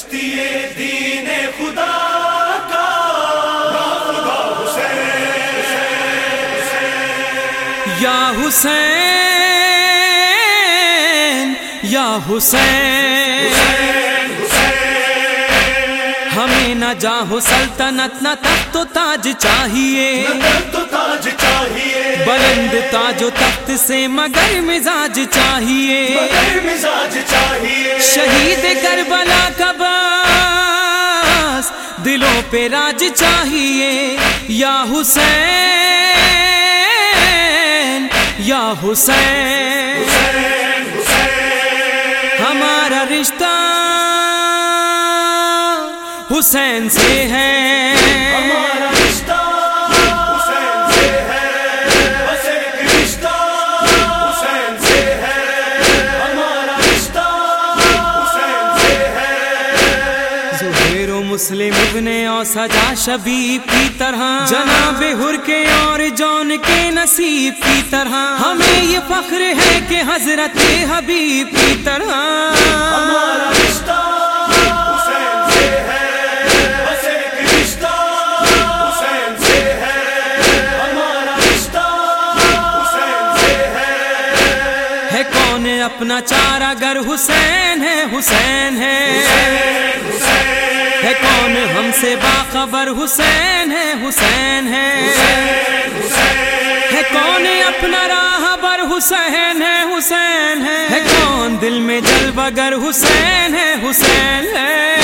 کشتی دین خدا کا۔ یا حسین یا حسین۔ ہمیں نہ جاہو سلطنت، نہ تخت و تاج چاہیے۔ تو تاج چاہیے۔ بلند تاج و تخت سے مگر مزاج چاہیے۔ مگر مزاج چاہیے۔ شہید کربلا کا باس دلوں پہ راج چاہیے۔ یا حسین یا حسین۔ ہمارا رشتہ حسین سے ہے۔ مسلم ابن اور سجا شبیب کی طرح۔ جناب ہر کے اور جون کے نصیب کی طرح۔ ہمیں یہ فخر ہے کہ حضرت حبیب کی طرح۔ ہمارا رشتہ اپنا چارہ گر حسین ہے حسین ہے۔ ہے کون ہم سے باخبر؟ حسین ہے حسین ہے۔ ہے کون اپنا راہ بر حسین ہے حسین ہے۔ ہے کون دل میں جل بگر حسین ہے حسین ہے۔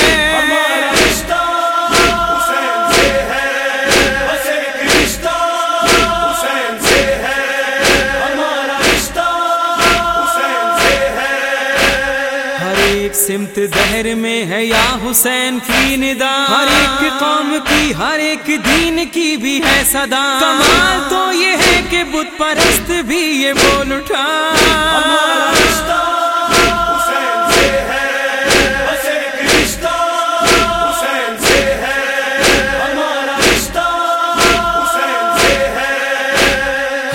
سمت دہر میں ہے یا حسین کی ندا ہر ایک قوم کی، ہر ایک دین کی بھی ہے صدا کمال تو یہ ہے کہ بت پرست بھی یہ بول اٹھا۔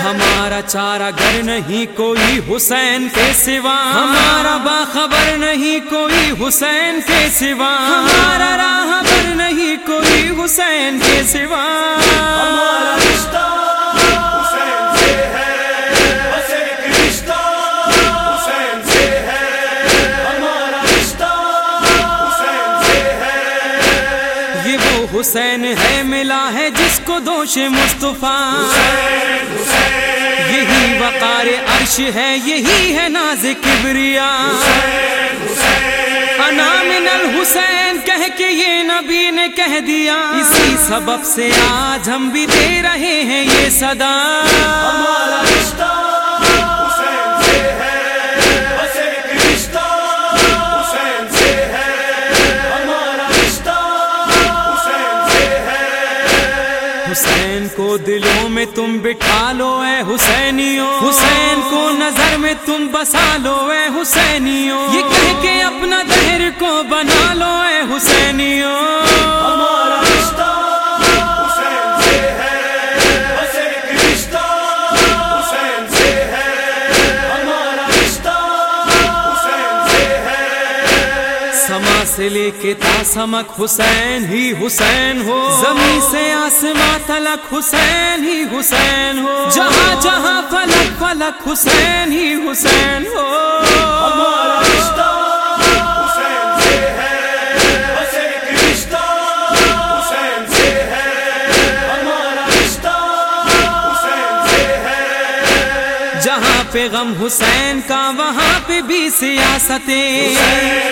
ہمارا چارہ گر نہیں، کوئی حسین کے سوا۔ ہمارا باخبر نہیں، کوئی حسین کے سوا۔ ہمارا راہ بر نہیں، کوئی حسین کے سوا۔ حسین ہے، ملا ہے جس کو دوش مصطفیٰ۔ یہی وقار عرش ہے، یہی ہے ناز کبریا۔ انا من الحسین، کہہ کے یہ نبی نے کہہ دیا۔ اسی سبب سے آج ہم بھی دے رہے ہیں یہ صدا۔ ہمارا رشتہ حسین سے ہے۔ حسین کو دلوں میں تم بٹھا لو، اے حسینیوں حسین کو نظر میں تم بسا لو، اے حسینیوں یہ کہہ کے اپنا دہر کو بنا لو، اے حسینیوں سما سے لے کے تا سمک حسین ہی حسین ہو۔ زمین سے آسماں تلک حسین ہی حسین ہو۔ جہاں جہاں فلک فلک حسین ہی حسین ہو۔ ہمارا رشتہ جہاں پہ غم حسین کا، وہاں پہ بھی سیاستیں۔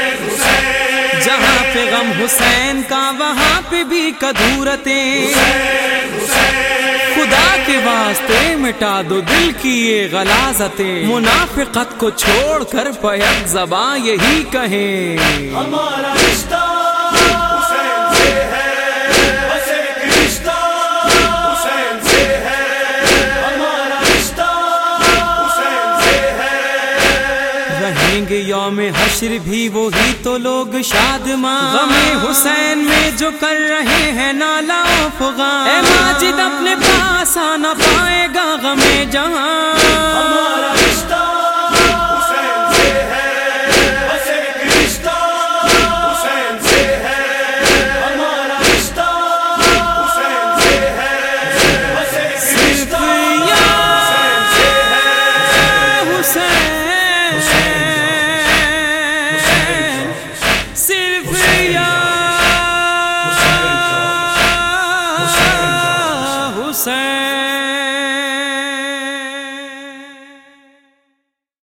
جہاں پہ غم حسین کا، وہاں پہ بھی کدورتیں۔ خدا کے واسطے مٹا دو دل کی یہ غلازتیں۔ منافقت کو چھوڑ کر پیک زباں یہی کہیں۔ ہمارا رشتہ۔ گے یوم حشر بھی وہی تو لوگ شاد ماں۔ غم حسین میں جو کر رہے ہیں نالا فغاں اے ماجد اپنے پاس آنا پائے گا غم جہاں۔